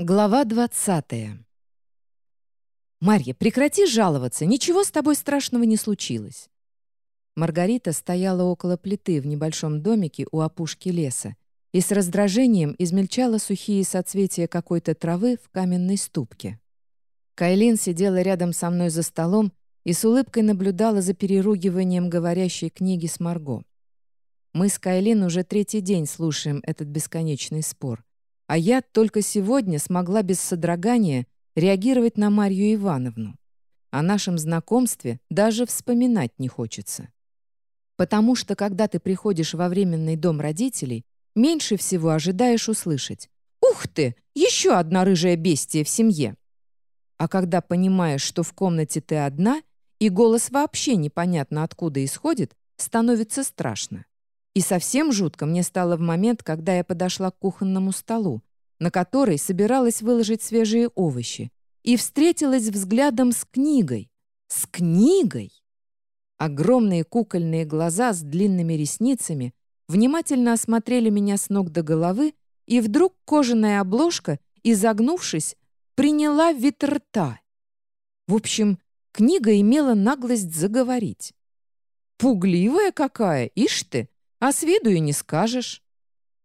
Глава 20 «Марья, прекрати жаловаться, ничего с тобой страшного не случилось». Маргарита стояла около плиты в небольшом домике у опушки леса и с раздражением измельчала сухие соцветия какой-то травы в каменной ступке. Кайлин сидела рядом со мной за столом и с улыбкой наблюдала за переругиванием говорящей книги с Марго. Мы с Кайлин уже третий день слушаем этот бесконечный спор. А я только сегодня смогла без содрогания реагировать на Марью Ивановну. О нашем знакомстве даже вспоминать не хочется. Потому что, когда ты приходишь во временный дом родителей, меньше всего ожидаешь услышать «Ух ты! Еще одна рыжая бестия в семье!» А когда понимаешь, что в комнате ты одна, и голос вообще непонятно откуда исходит, становится страшно. И совсем жутко мне стало в момент, когда я подошла к кухонному столу, на который собиралась выложить свежие овощи, и встретилась взглядом с книгой. С книгой! Огромные кукольные глаза с длинными ресницами внимательно осмотрели меня с ног до головы, и вдруг кожаная обложка, изогнувшись, приняла вид рта. В общем, книга имела наглость заговорить. «Пугливая какая, ишь ты!» А с виду и не скажешь.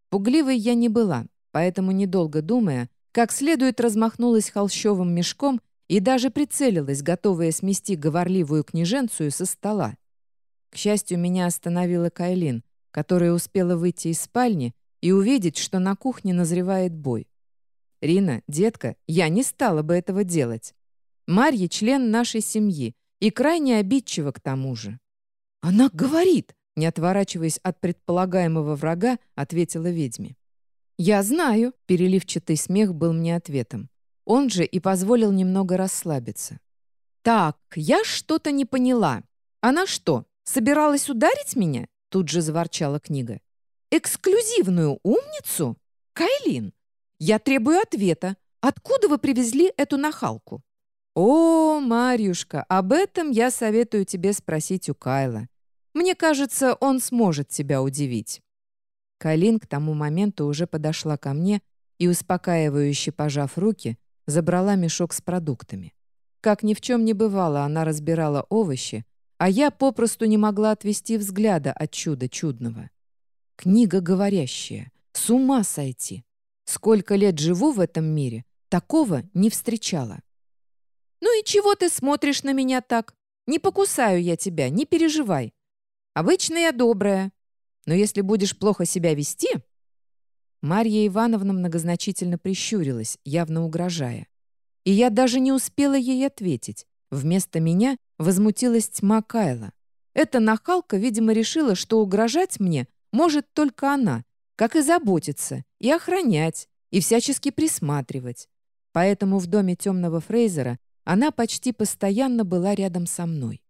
Пугливой я не была, поэтому, недолго думая, как следует размахнулась холщовым мешком и даже прицелилась, готовая смести говорливую княженцию со стола. К счастью, меня остановила Кайлин, которая успела выйти из спальни и увидеть, что на кухне назревает бой. «Рина, детка, я не стала бы этого делать. Марья — член нашей семьи и крайне обидчива к тому же». «Она говорит!» Не отворачиваясь от предполагаемого врага, ответила ведьме. «Я знаю», — переливчатый смех был мне ответом. Он же и позволил немного расслабиться. «Так, я что-то не поняла. Она что, собиралась ударить меня?» Тут же заворчала книга. «Эксклюзивную умницу? Кайлин, я требую ответа. Откуда вы привезли эту нахалку?» «О, Марьюшка, об этом я советую тебе спросить у Кайла. Мне кажется, он сможет тебя удивить». Калин к тому моменту уже подошла ко мне и, успокаивающе пожав руки, забрала мешок с продуктами. Как ни в чем не бывало, она разбирала овощи, а я попросту не могла отвести взгляда от чуда чудного. Книга говорящая. С ума сойти. Сколько лет живу в этом мире, такого не встречала. «Ну и чего ты смотришь на меня так? Не покусаю я тебя, не переживай. Обычно я добрая. Но если будешь плохо себя вести...» Марья Ивановна многозначительно прищурилась, явно угрожая. И я даже не успела ей ответить. Вместо меня возмутилась тьма Кайла. Эта нахалка, видимо, решила, что угрожать мне может только она, как и заботиться, и охранять, и всячески присматривать. Поэтому в доме темного Фрейзера она почти постоянно была рядом со мной.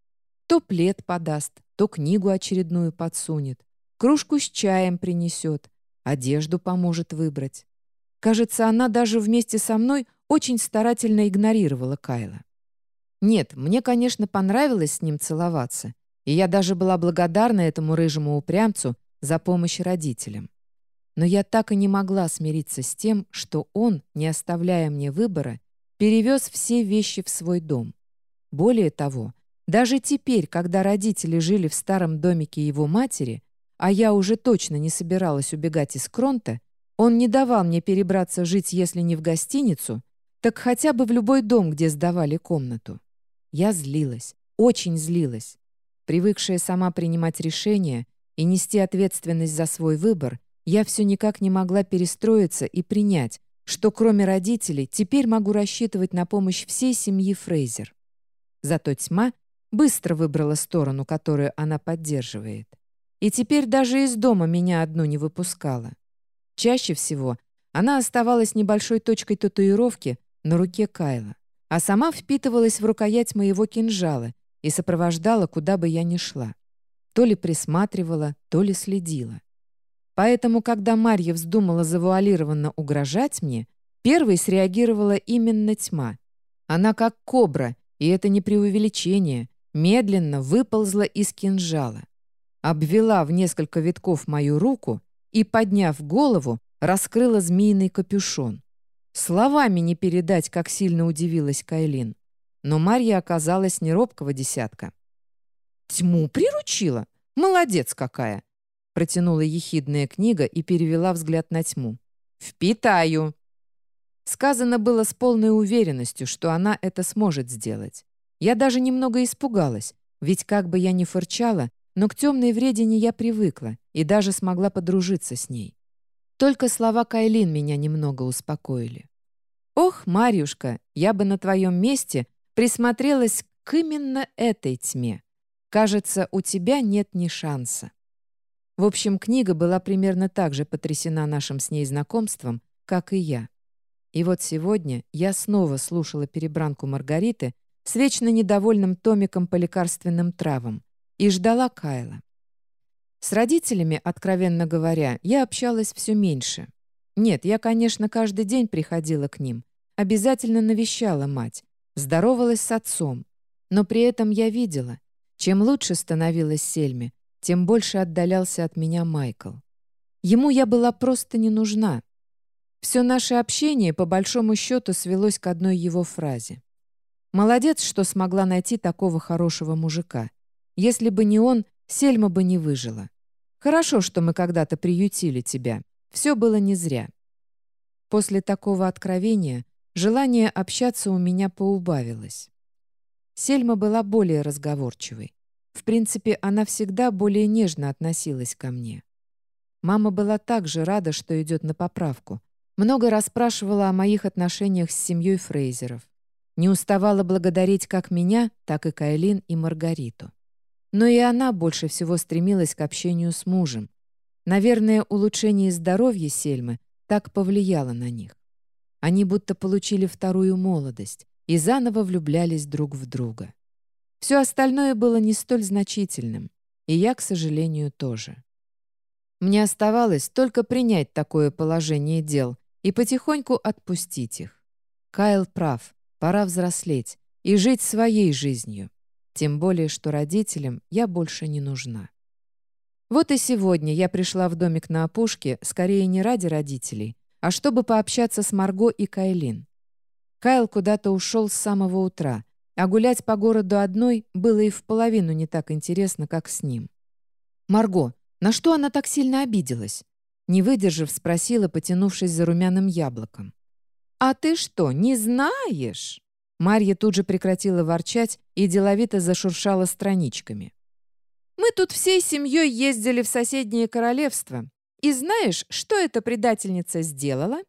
То плед подаст, то книгу очередную подсунет, кружку с чаем принесет, одежду поможет выбрать. Кажется, она даже вместе со мной очень старательно игнорировала Кайла. Нет, мне, конечно, понравилось с ним целоваться, и я даже была благодарна этому рыжему упрямцу за помощь родителям. Но я так и не могла смириться с тем, что он, не оставляя мне выбора, перевез все вещи в свой дом. Более того, даже теперь, когда родители жили в старом домике его матери, а я уже точно не собиралась убегать из Кронта, он не давал мне перебраться жить, если не в гостиницу, так хотя бы в любой дом, где сдавали комнату. Я злилась, очень злилась. Привыкшая сама принимать решения и нести ответственность за свой выбор, я все никак не могла перестроиться и принять, что кроме родителей теперь могу рассчитывать на помощь всей семьи Фрейзер. Зато тьма быстро выбрала сторону, которую она поддерживает. И теперь даже из дома меня одну не выпускала. Чаще всего она оставалась небольшой точкой татуировки на руке Кайла, а сама впитывалась в рукоять моего кинжала и сопровождала, куда бы я ни шла. То ли присматривала, то ли следила. Поэтому, когда Марья вздумала завуалированно угрожать мне, первой среагировала именно тьма. Она как кобра, и это не преувеличение, медленно выползла из кинжала, обвела в несколько витков мою руку и, подняв голову, раскрыла змеиный капюшон. Словами не передать, как сильно удивилась Кайлин. Но Марья оказалась не робкого десятка. «Тьму приручила? Молодец какая!» Протянула ехидная книга и перевела взгляд на тьму. «Впитаю!» Сказано было с полной уверенностью, что она это сможет сделать. Я даже немного испугалась, ведь как бы я ни фырчала, но к темной вредине я привыкла и даже смогла подружиться с ней. Только слова Кайлин меня немного успокоили. «Ох, Марьюшка, я бы на твоем месте присмотрелась к именно этой тьме. Кажется, у тебя нет ни шанса». В общем, книга была примерно так же потрясена нашим с ней знакомством, как и я. И вот сегодня я снова слушала перебранку Маргариты с вечно недовольным томиком по лекарственным травам и ждала Кайла. С родителями, откровенно говоря, я общалась все меньше. Нет, я, конечно, каждый день приходила к ним, обязательно навещала мать, здоровалась с отцом. Но при этом я видела, чем лучше становилась Сельме, тем больше отдалялся от меня Майкл. Ему я была просто не нужна. Все наше общение, по большому счету, свелось к одной его фразе. «Молодец, что смогла найти такого хорошего мужика. Если бы не он, Сельма бы не выжила. Хорошо, что мы когда-то приютили тебя. Все было не зря». После такого откровения желание общаться у меня поубавилось. Сельма была более разговорчивой. В принципе, она всегда более нежно относилась ко мне. Мама была также рада, что идет на поправку. Много расспрашивала о моих отношениях с семьей Фрейзеров. Не уставала благодарить как меня, так и Кайлин и Маргариту. Но и она больше всего стремилась к общению с мужем. Наверное, улучшение здоровья Сельмы так повлияло на них. Они будто получили вторую молодость и заново влюблялись друг в друга. Все остальное было не столь значительным, и я, к сожалению, тоже. Мне оставалось только принять такое положение дел и потихоньку отпустить их. Кайл прав, пора взрослеть и жить своей жизнью, тем более, что родителям я больше не нужна. Вот и сегодня я пришла в домик на опушке скорее не ради родителей, а чтобы пообщаться с Марго и Кайлин. Кайл куда-то ушел с самого утра, а гулять по городу одной было и в половину не так интересно, как с ним. «Марго, на что она так сильно обиделась?» Не выдержав, спросила, потянувшись за румяным яблоком. «А ты что, не знаешь?» Марья тут же прекратила ворчать и деловито зашуршала страничками. «Мы тут всей семьей ездили в соседнее королевство. И знаешь, что эта предательница сделала?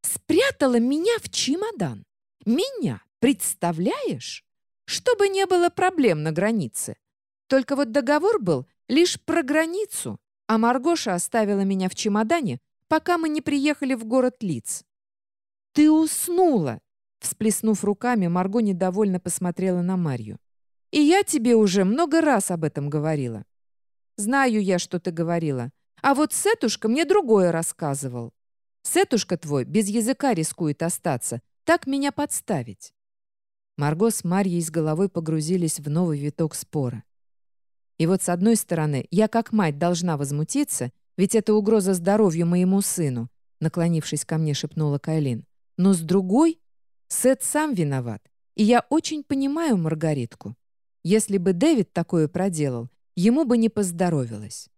Спрятала меня в чемодан. Меня, Представляешь? Чтобы не было проблем на границе. Только вот договор был лишь про границу, а Маргоша оставила меня в чемодане, пока мы не приехали в город Лиц. «Ты уснула!» Всплеснув руками, Марго недовольно посмотрела на Марью. «И я тебе уже много раз об этом говорила». «Знаю я, что ты говорила. А вот Сетушка мне другое рассказывал. Сетушка твой без языка рискует остаться, так меня подставить». Марго с Марьей с головой погрузились в новый виток спора. И вот с одной стороны, я как мать должна возмутиться, ведь это угроза здоровью моему сыну, наклонившись ко мне, шепнула Кайлин. Но с другой, Сет сам виноват. И я очень понимаю Маргаритку. Если бы Дэвид такое проделал, ему бы не поздоровилось.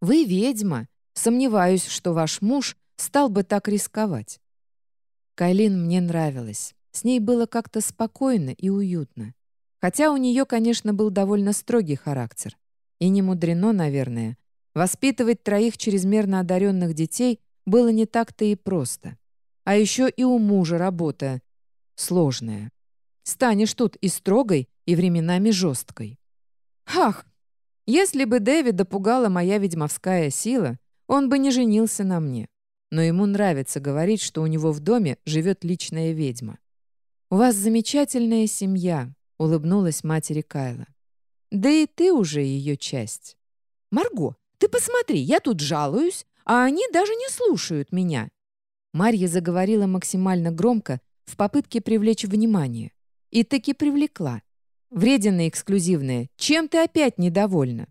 Вы ведьма. Сомневаюсь, что ваш муж стал бы так рисковать. Кайлин мне нравилась. С ней было как-то спокойно и уютно. Хотя у нее, конечно, был довольно строгий характер. И не мудрено, наверное. Воспитывать троих чрезмерно одаренных детей было не так-то и просто. А еще и у мужа работа сложная. Станешь тут и строгой, и временами жесткой. Ах! Если бы Дэвида пугала моя ведьмовская сила, он бы не женился на мне. Но ему нравится говорить, что у него в доме живет личная ведьма. «У вас замечательная семья», — улыбнулась матери Кайла. «Да и ты уже ее часть». «Марго, ты посмотри, я тут жалуюсь, а они даже не слушают меня». Марья заговорила максимально громко в попытке привлечь внимание. И таки привлекла. «Вредина эксклюзивная, чем ты опять недовольна?»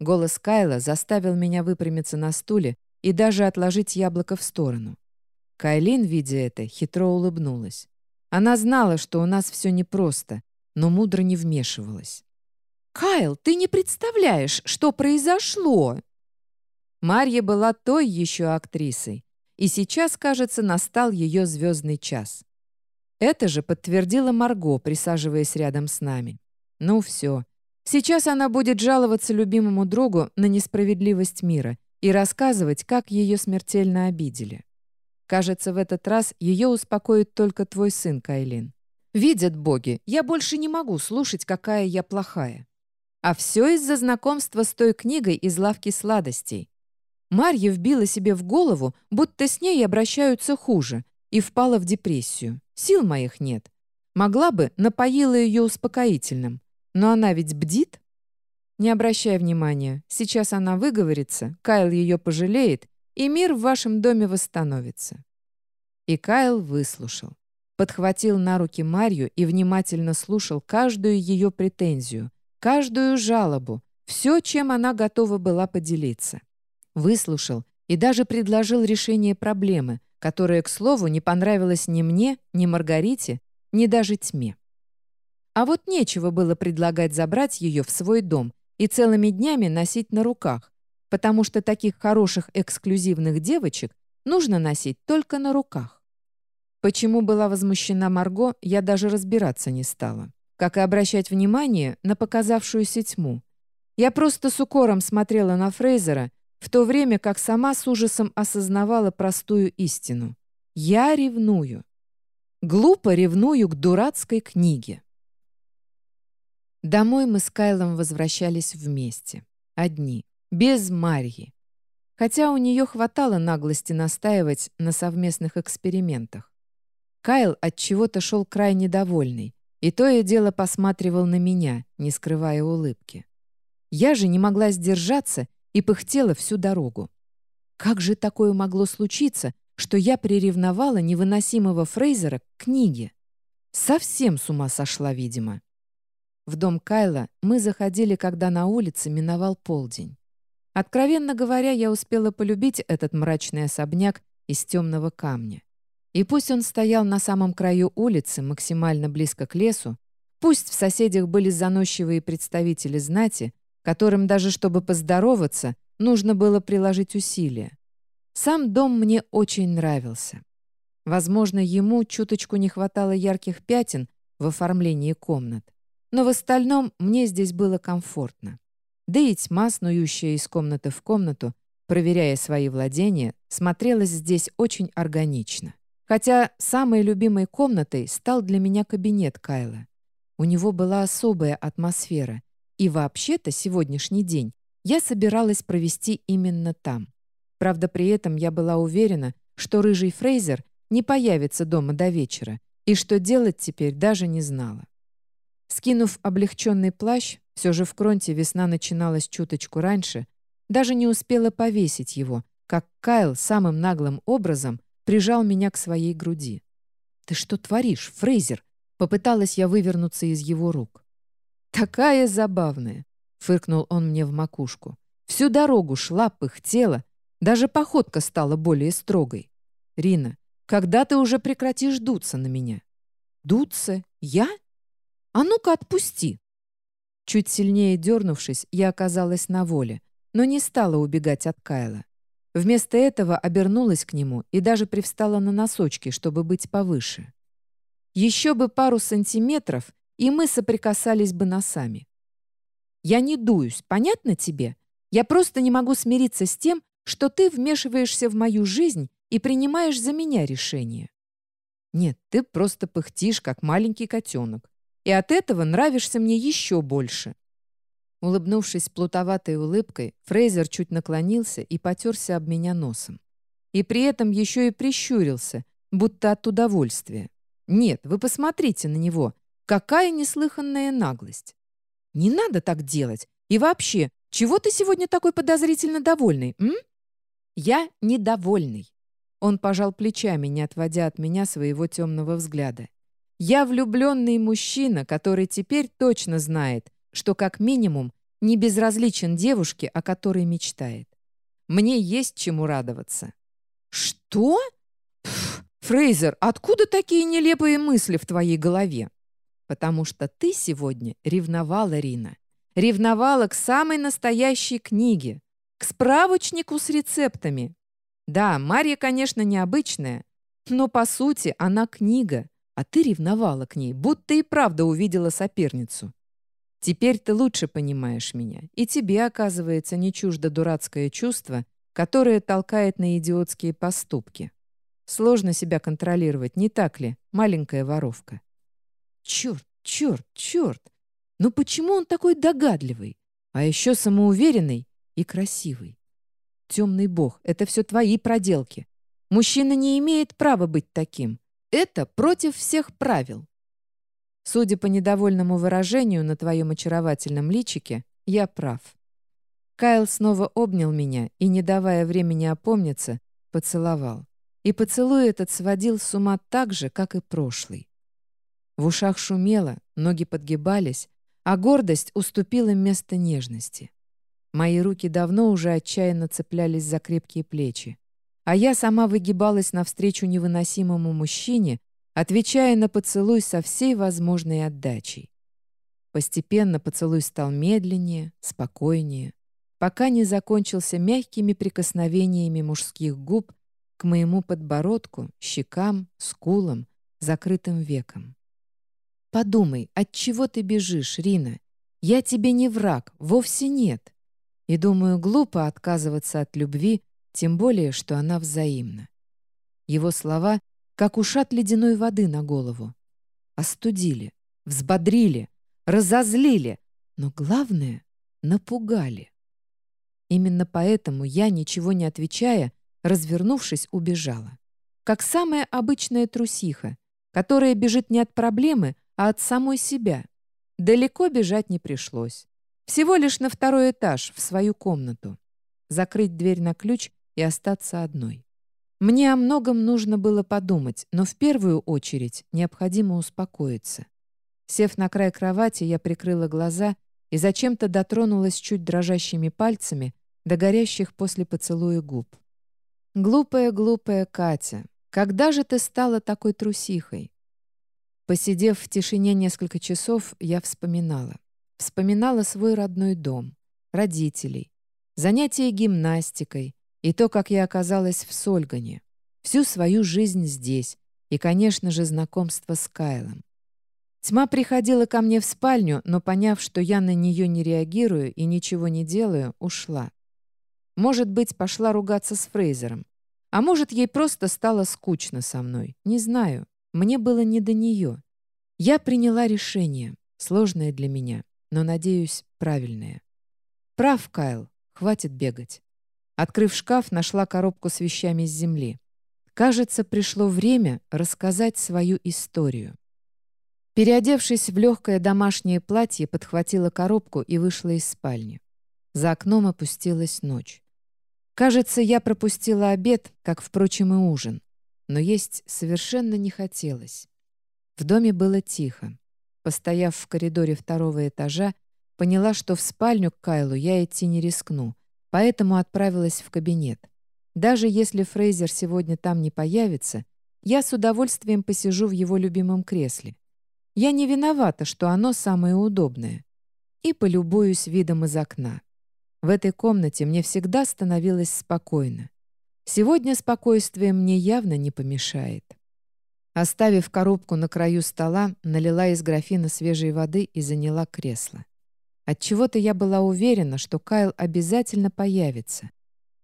Голос Кайла заставил меня выпрямиться на стуле и даже отложить яблоко в сторону. Кайлин, видя это, хитро улыбнулась. Она знала, что у нас все непросто, но мудро не вмешивалась. «Кайл, ты не представляешь, что произошло!» Марья была той еще актрисой, и сейчас, кажется, настал ее звездный час. Это же подтвердила Марго, присаживаясь рядом с нами. Ну все. Сейчас она будет жаловаться любимому другу на несправедливость мира и рассказывать, как ее смертельно обидели. Кажется, в этот раз ее успокоит только твой сын, Кайлин. Видят боги, я больше не могу слушать, какая я плохая. А все из-за знакомства с той книгой из лавки сладостей. Марья вбила себе в голову, будто с ней обращаются хуже, и впала в депрессию. Сил моих нет. Могла бы, напоила ее успокоительным. Но она ведь бдит. Не обращай внимания. Сейчас она выговорится, Кайл ее пожалеет, и мир в вашем доме восстановится. И Кайл выслушал подхватил на руки Марью и внимательно слушал каждую ее претензию, каждую жалобу, все, чем она готова была поделиться. Выслушал и даже предложил решение проблемы, которая, к слову, не понравилась ни мне, ни Маргарите, ни даже тьме. А вот нечего было предлагать забрать ее в свой дом и целыми днями носить на руках, потому что таких хороших эксклюзивных девочек нужно носить только на руках. Почему была возмущена Марго, я даже разбираться не стала. Как и обращать внимание на показавшуюся тьму. Я просто с укором смотрела на Фрейзера, в то время как сама с ужасом осознавала простую истину. Я ревную. Глупо ревную к дурацкой книге. Домой мы с Кайлом возвращались вместе. Одни. Без Марьи. Хотя у нее хватало наглости настаивать на совместных экспериментах. Кайл от чего-то шел крайне довольный, и то и дело посматривал на меня, не скрывая улыбки. Я же не могла сдержаться и пыхтела всю дорогу. Как же такое могло случиться, что я приревновала невыносимого Фрейзера к книге? Совсем с ума сошла, видимо. В дом Кайла мы заходили, когда на улице миновал полдень. Откровенно говоря, я успела полюбить этот мрачный особняк из темного камня. И пусть он стоял на самом краю улицы, максимально близко к лесу, пусть в соседях были заносчивые представители знати, которым даже чтобы поздороваться, нужно было приложить усилия. Сам дом мне очень нравился. Возможно, ему чуточку не хватало ярких пятен в оформлении комнат, но в остальном мне здесь было комфортно. Да и тьма, снующая из комнаты в комнату, проверяя свои владения, смотрелась здесь очень органично. Хотя самой любимой комнатой стал для меня кабинет Кайла. У него была особая атмосфера, и вообще-то сегодняшний день я собиралась провести именно там. Правда, при этом я была уверена, что рыжий Фрейзер не появится дома до вечера, и что делать теперь даже не знала. Скинув облегченный плащ, все же в Кронте весна начиналась чуточку раньше, даже не успела повесить его, как Кайл самым наглым образом прижал меня к своей груди. «Ты что творишь, Фрейзер?» Попыталась я вывернуться из его рук. «Такая забавная!» — фыркнул он мне в макушку. Всю дорогу шла, пыхтела, даже походка стала более строгой. «Рина, когда ты уже прекратишь дуться на меня?» «Дуться? Я? А ну-ка отпусти!» Чуть сильнее дернувшись, я оказалась на воле, но не стала убегать от Кайла. Вместо этого обернулась к нему и даже привстала на носочки, чтобы быть повыше. Еще бы пару сантиметров, и мы соприкасались бы носами. Я не дуюсь, понятно тебе? Я просто не могу смириться с тем, что ты вмешиваешься в мою жизнь и принимаешь за меня решение. Нет, ты просто пыхтишь, как маленький котенок. И от этого нравишься мне еще больше. Улыбнувшись плутоватой улыбкой, Фрейзер чуть наклонился и потерся об меня носом. И при этом еще и прищурился, будто от удовольствия. Нет, вы посмотрите на него. Какая неслыханная наглость. Не надо так делать. И вообще, чего ты сегодня такой подозрительно довольный, м? Я недовольный. Он пожал плечами, не отводя от меня своего темного взгляда. Я влюбленный мужчина, который теперь точно знает, что как минимум не безразличен девушке, о которой мечтает. Мне есть чему радоваться. Что? «Фрейзер, откуда такие нелепые мысли в твоей голове?» «Потому что ты сегодня ревновала, Рина. Ревновала к самой настоящей книге, к справочнику с рецептами. Да, Марья, конечно, необычная, но, по сути, она книга, а ты ревновала к ней, будто и правда увидела соперницу. Теперь ты лучше понимаешь меня, и тебе, оказывается, не чуждо дурацкое чувство, которое толкает на идиотские поступки. Сложно себя контролировать, не так ли, маленькая воровка? Черт, черт, черт! Ну почему он такой догадливый, а еще самоуверенный и красивый? Темный бог, это все твои проделки. Мужчина не имеет права быть таким. Это против всех правил. Судя по недовольному выражению на твоем очаровательном личике, я прав. Кайл снова обнял меня и, не давая времени опомниться, поцеловал. И поцелуй этот сводил с ума так же, как и прошлый. В ушах шумело, ноги подгибались, а гордость уступила место нежности. Мои руки давно уже отчаянно цеплялись за крепкие плечи, а я сама выгибалась навстречу невыносимому мужчине, отвечая на поцелуй со всей возможной отдачей. Постепенно поцелуй стал медленнее, спокойнее, пока не закончился мягкими прикосновениями мужских губ к моему подбородку, щекам, скулам, закрытым векам. Подумай, от чего ты бежишь, Рина? Я тебе не враг, вовсе нет. И думаю, глупо отказываться от любви, тем более, что она взаимна. Его слова как ушат ледяной воды на голову. Остудили, взбодрили, разозлили, но главное — напугали. Именно поэтому я, ничего не отвечая, развернувшись, убежала. Как самая обычная трусиха, которая бежит не от проблемы, а от самой себя. Далеко бежать не пришлось. Всего лишь на второй этаж, в свою комнату. Закрыть дверь на ключ и остаться одной. Мне о многом нужно было подумать, но в первую очередь необходимо успокоиться. Сев на край кровати, я прикрыла глаза и зачем-то дотронулась чуть дрожащими пальцами до горящих после поцелуя губ. «Глупая-глупая Катя, когда же ты стала такой трусихой?» Посидев в тишине несколько часов, я вспоминала. Вспоминала свой родной дом, родителей, занятия гимнастикой и то, как я оказалась в Сольгане, всю свою жизнь здесь и, конечно же, знакомство с Кайлом. Тьма приходила ко мне в спальню, но, поняв, что я на нее не реагирую и ничего не делаю, ушла. Может быть, пошла ругаться с Фрейзером. А может, ей просто стало скучно со мной. Не знаю. Мне было не до нее. Я приняла решение, сложное для меня, но, надеюсь, правильное. Прав, Кайл, хватит бегать. Открыв шкаф, нашла коробку с вещами с земли. Кажется, пришло время рассказать свою историю. Переодевшись в легкое домашнее платье, подхватила коробку и вышла из спальни. За окном опустилась ночь. Кажется, я пропустила обед, как, впрочем, и ужин но есть совершенно не хотелось. В доме было тихо. Постояв в коридоре второго этажа, поняла, что в спальню к Кайлу я идти не рискну, поэтому отправилась в кабинет. Даже если Фрейзер сегодня там не появится, я с удовольствием посижу в его любимом кресле. Я не виновата, что оно самое удобное. И полюбуюсь видом из окна. В этой комнате мне всегда становилось спокойно. Сегодня спокойствие мне явно не помешает. Оставив коробку на краю стола, налила из графина свежей воды и заняла кресло. Отчего-то я была уверена, что Кайл обязательно появится.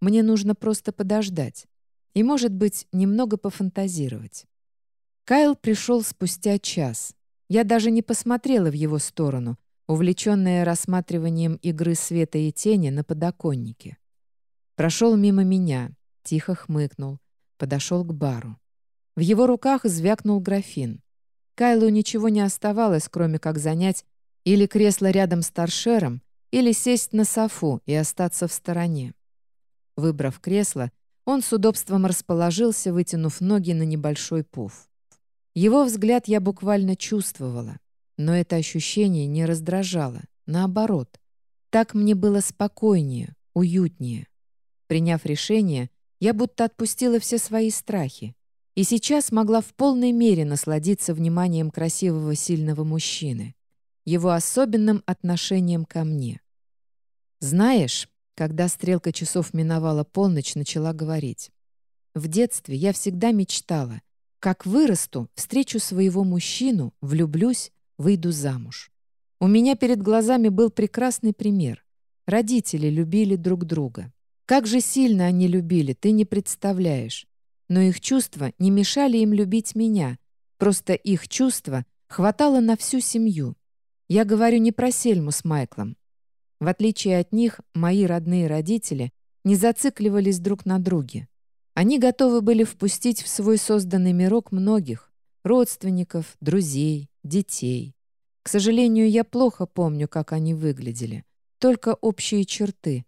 Мне нужно просто подождать и, может быть, немного пофантазировать. Кайл пришел спустя час. Я даже не посмотрела в его сторону, увлеченная рассматриванием игры света и тени на подоконнике. Прошел мимо меня, Тихо хмыкнул. Подошел к бару. В его руках звякнул графин. Кайлу ничего не оставалось, кроме как занять или кресло рядом с торшером, или сесть на софу и остаться в стороне. Выбрав кресло, он с удобством расположился, вытянув ноги на небольшой пуф. Его взгляд я буквально чувствовала, но это ощущение не раздражало, наоборот. Так мне было спокойнее, уютнее. Приняв решение, я будто отпустила все свои страхи. и сейчас могла в полной мере насладиться вниманием красивого сильного мужчины, его особенным отношением ко мне. Знаешь, когда стрелка часов миновала полночь, начала говорить. В детстве я всегда мечтала, как вырасту, встречу своего мужчину, влюблюсь, выйду замуж. У меня перед глазами был прекрасный пример. Родители любили друг друга. Как же сильно они любили, ты не представляешь. Но их чувства не мешали им любить меня. Просто их чувства хватало на всю семью. Я говорю не про Сельму с Майклом. В отличие от них, мои родные родители не зацикливались друг на друге. Они готовы были впустить в свой созданный мирок многих — родственников, друзей, детей. К сожалению, я плохо помню, как они выглядели. Только общие черты.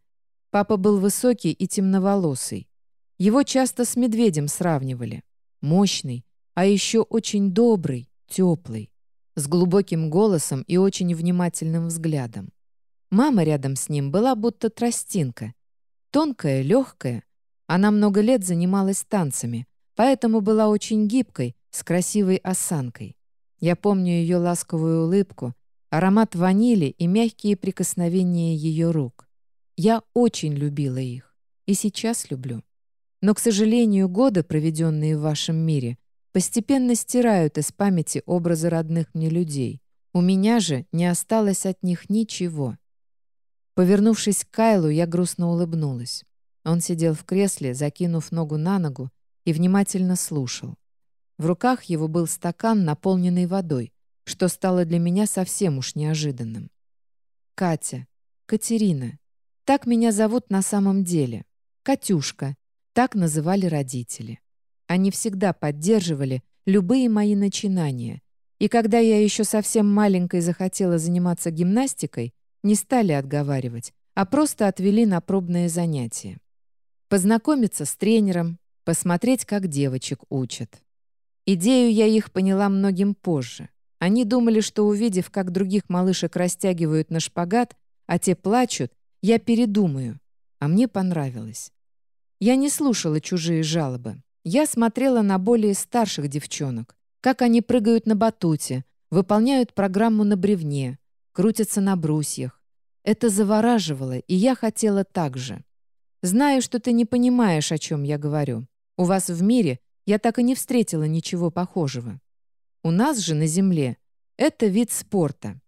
Папа был высокий и темноволосый. Его часто с медведем сравнивали. Мощный, а еще очень добрый, теплый, с глубоким голосом и очень внимательным взглядом. Мама рядом с ним была будто тростинка. Тонкая, легкая. Она много лет занималась танцами, поэтому была очень гибкой, с красивой осанкой. Я помню ее ласковую улыбку, аромат ванили и мягкие прикосновения ее рук. Я очень любила их. И сейчас люблю. Но, к сожалению, годы, проведенные в вашем мире, постепенно стирают из памяти образы родных мне людей. У меня же не осталось от них ничего. Повернувшись к Кайлу, я грустно улыбнулась. Он сидел в кресле, закинув ногу на ногу, и внимательно слушал. В руках его был стакан, наполненный водой, что стало для меня совсем уж неожиданным. Катя, Катерина. Так меня зовут на самом деле. Катюшка. Так называли родители. Они всегда поддерживали любые мои начинания. И когда я еще совсем маленькой захотела заниматься гимнастикой, не стали отговаривать, а просто отвели на пробное занятие. Познакомиться с тренером, посмотреть, как девочек учат. Идею я их поняла многим позже. Они думали, что увидев, как других малышек растягивают на шпагат, а те плачут, я передумаю. А мне понравилось. Я не слушала чужие жалобы. Я смотрела на более старших девчонок, как они прыгают на батуте, выполняют программу на бревне, крутятся на брусьях. Это завораживало, и я хотела так же. Знаю, что ты не понимаешь, о чем я говорю. У вас в мире я так и не встретила ничего похожего. У нас же на Земле это вид спорта.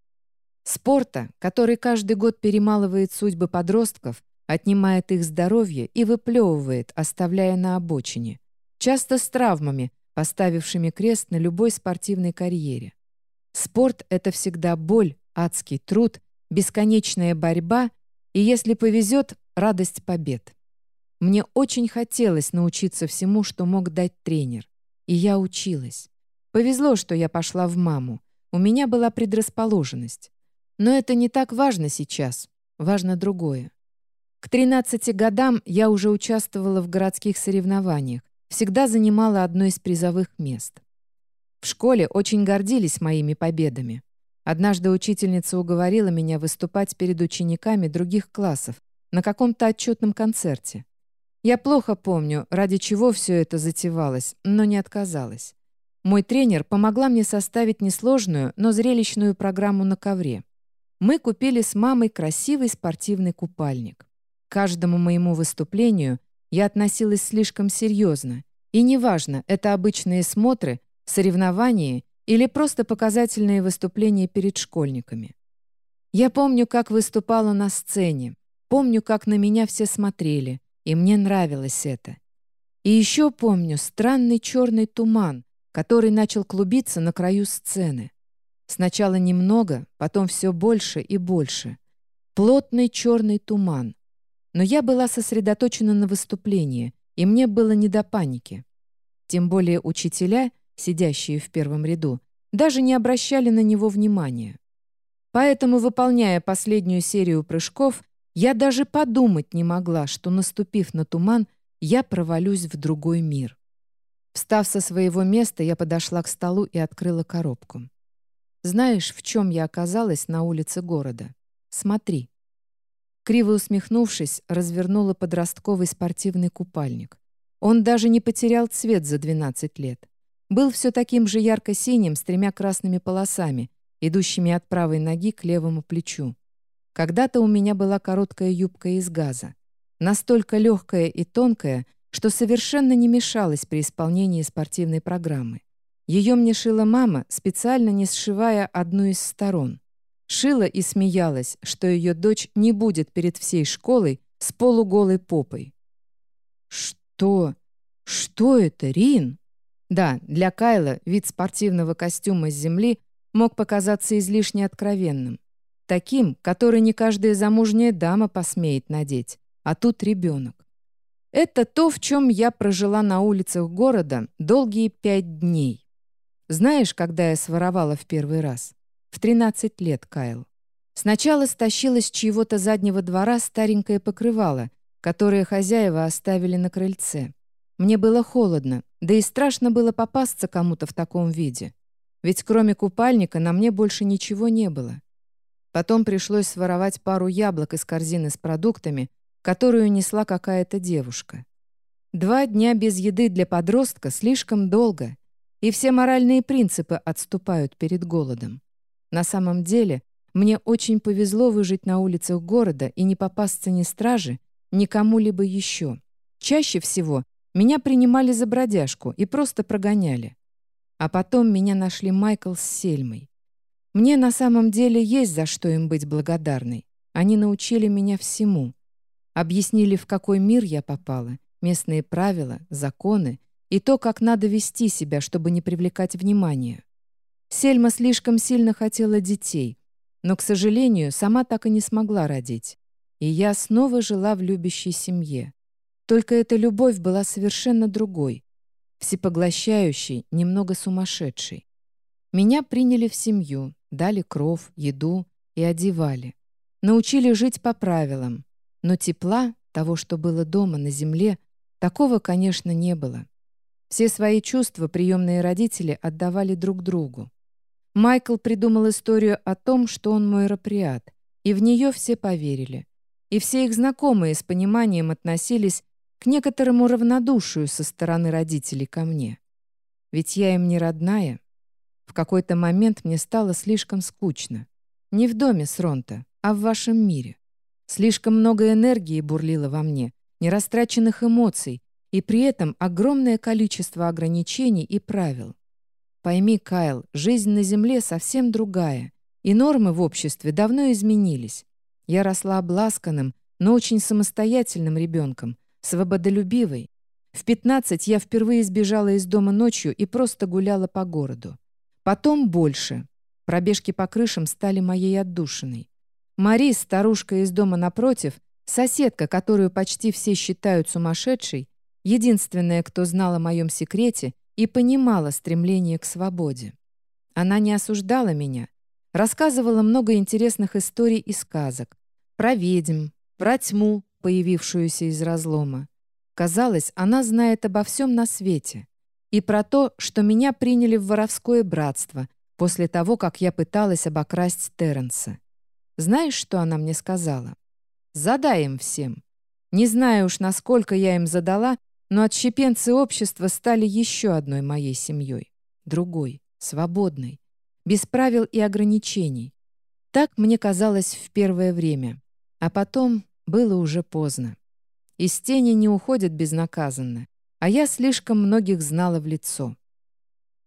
Спорта, который каждый год перемалывает судьбы подростков, отнимает их здоровье и выплевывает, оставляя на обочине. Часто с травмами, поставившими крест на любой спортивной карьере. Спорт — это всегда боль, адский труд, бесконечная борьба и, если повезет, радость побед. Мне очень хотелось научиться всему, что мог дать тренер. И я училась. Повезло, что я пошла в маму. У меня была предрасположенность. Но это не так важно сейчас. Важно другое. К 13 годам я уже участвовала в городских соревнованиях, всегда занимала одно из призовых мест. В школе очень гордились моими победами. Однажды учительница уговорила меня выступать перед учениками других классов на каком-то отчетном концерте. Я плохо помню, ради чего все это затевалось, но не отказалась. Мой тренер помогла мне составить несложную, но зрелищную программу на ковре. Мы купили с мамой красивый спортивный купальник. К каждому моему выступлению я относилась слишком серьезно. И неважно, это обычные смотры, соревнования или просто показательные выступления перед школьниками. Я помню, как выступала на сцене, помню, как на меня все смотрели, и мне нравилось это. И еще помню странный черный туман, который начал клубиться на краю сцены. Сначала немного, потом все больше и больше. Плотный черный туман. Но я была сосредоточена на выступлении, и мне было не до паники. Тем более учителя — сидящие в первом ряду, даже не обращали на него внимания. Поэтому, выполняя последнюю серию прыжков, я даже подумать не могла, что, наступив на туман, я провалюсь в другой мир. Встав со своего места, я подошла к столу и открыла коробку. Знаешь, в чем я оказалась на улице города? Смотри. Криво усмехнувшись, развернула подростковый спортивный купальник. Он даже не потерял цвет за 12 лет. Был все таким же ярко-синим с тремя красными полосами, идущими от правой ноги к левому плечу. Когда-то у меня была короткая юбка из газа. Настолько легкая и тонкая, что совершенно не мешалась при исполнении спортивной программы. Ее мне шила мама, специально не сшивая одну из сторон. Шила и смеялась, что ее дочь не будет перед всей школой с полуголой попой. «Что? Что это, Рин?» Да, для Кайла вид спортивного костюма с земли мог показаться излишне откровенным. Таким, который не каждая замужняя дама посмеет надеть, а тут ребенок. Это то, в чем я прожила на улицах города долгие пять дней. Знаешь, когда я своровала в первый раз? В 13 лет, Кайл. Сначала стащила с чьего-то заднего двора старенькое покрывало, которое хозяева оставили на крыльце. Мне было холодно, да и страшно было попасться кому-то в таком виде. Ведь кроме купальника на мне больше ничего не было. Потом пришлось своровать пару яблок из корзины с продуктами, которую несла какая-то девушка. Два дня без еды для подростка слишком долго, и все моральные принципы отступают перед голодом. На самом деле, мне очень повезло выжить на улицах города и не попасться ни страже, ни кому-либо еще. Чаще всего меня принимали за бродяжку и просто прогоняли. А потом меня нашли Майкл с Сельмой. Мне на самом деле есть за что им быть благодарной. Они научили меня всему. Объяснили, в какой мир я попала, местные правила, законы и то, как надо вести себя, чтобы не привлекать внимания. Сельма слишком сильно хотела детей, но, к сожалению, сама так и не смогла родить. И я снова жила в любящей семье. Только эта любовь была совершенно другой, всепоглощающей, немного сумасшедшей. Меня приняли в семью, дали кров, еду и одевали. Научили жить по правилам. Но тепла, того, что было дома на земле, такого, конечно, не было. Все свои чувства приемные родители отдавали друг другу. Майкл придумал историю о том, что он мой раприат, и в нее все поверили. И все их знакомые с пониманием относились к некоторому равнодушию со стороны родителей ко мне. Ведь я им не родная. В какой-то момент мне стало слишком скучно. Не в доме Сронта, а в вашем мире. Слишком много энергии бурлило во мне, нерастраченных эмоций, и при этом огромное количество ограничений и правил. Пойми, Кайл, жизнь на Земле совсем другая, и нормы в обществе давно изменились. Я росла обласканным, но очень самостоятельным ребенком, свободолюбивой. В 15 я впервые сбежала из дома ночью и просто гуляла по городу. Потом больше. Пробежки по крышам стали моей отдушиной. Мари, старушка из дома напротив, соседка, которую почти все считают сумасшедшей, единственная, кто знал о моем секрете и понимала стремление к свободе. Она не осуждала меня, рассказывала много интересных историй и сказок. Про ведьм, про тьму, появившуюся из разлома. Казалось, она знает обо всем на свете. И про то, что меня приняли в воровское братство после того, как я пыталась обокрасть Терренса. Знаешь, что она мне сказала? Задай им всем. Не знаю уж, насколько я им задала, но отщепенцы общества стали еще одной моей семьей. Другой, свободной, без правил и ограничений. Так мне казалось в первое время. А потом было уже поздно. Из тени не уходят безнаказанно, а я слишком многих знала в лицо.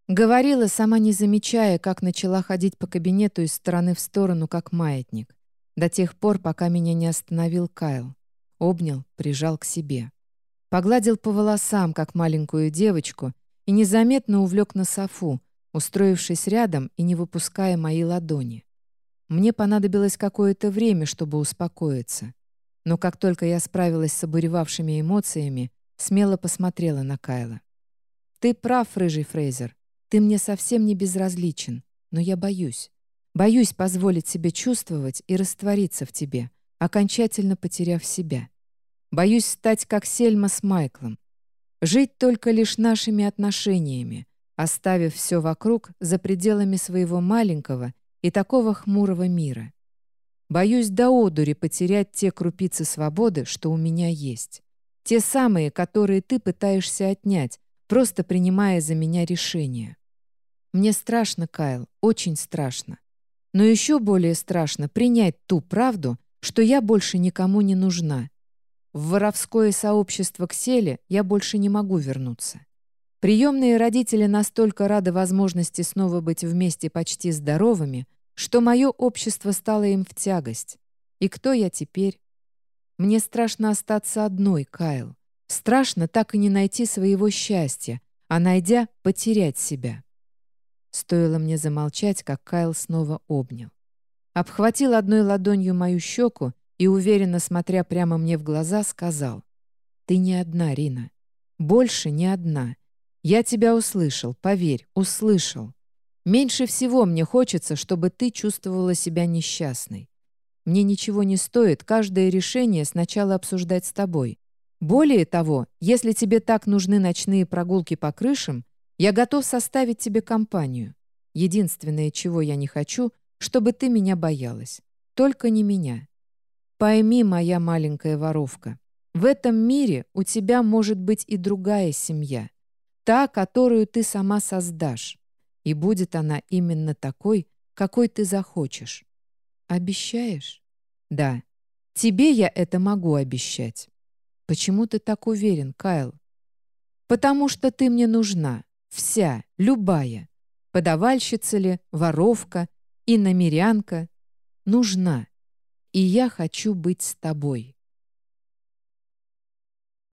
Говорила, сама не замечая, как начала ходить по кабинету из стороны в сторону, как маятник, до тех пор, пока меня не остановил Кайл. Обнял, прижал к себе. Погладил по волосам, как маленькую девочку, и незаметно увлек на софу, устроившись рядом и не выпуская мои ладони. Мне понадобилось какое-то время, чтобы успокоиться. Но как только я справилась с обуревавшими эмоциями, смело посмотрела на Кайла. «Ты прав, рыжий Фрейзер. Ты мне совсем не безразличен, но я боюсь. Боюсь позволить себе чувствовать и раствориться в тебе, окончательно потеряв себя. Боюсь стать как Сельма с Майклом. Жить только лишь нашими отношениями, оставив все вокруг за пределами своего маленького и такого хмурого мира. Боюсь до одури потерять те крупицы свободы, что у меня есть. Те самые, которые ты пытаешься отнять, просто принимая за меня решение. Мне страшно, Кайл, очень страшно. Но еще более страшно принять ту правду, что я больше никому не нужна. В воровское сообщество Кселе я больше не могу вернуться. Приемные родители настолько рады возможности снова быть вместе почти здоровыми, что мое общество стало им в тягость. И кто я теперь? Мне страшно остаться одной, Кайл. Страшно так и не найти своего счастья, а найдя, потерять себя. Стоило мне замолчать, как Кайл снова обнял. Обхватил одной ладонью мою щеку и, уверенно смотря прямо мне в глаза, сказал, «Ты не одна, Рина. Больше не одна. Я тебя услышал, поверь, услышал. Меньше всего мне хочется, чтобы ты чувствовала себя несчастной. Мне ничего не стоит каждое решение сначала обсуждать с тобой. Более того, если тебе так нужны ночные прогулки по крышам, я готов составить тебе компанию. Единственное, чего я не хочу, чтобы ты меня боялась. Только не меня. Пойми, моя маленькая воровка, в этом мире у тебя может быть и другая семья та, которую ты сама создашь. И будет она именно такой, какой ты захочешь. Обещаешь? Да. Тебе я это могу обещать. Почему ты так уверен, Кайл? Потому что ты мне нужна. Вся, любая. Подавальщица ли, воровка, иномерянка. Нужна. И я хочу быть с тобой.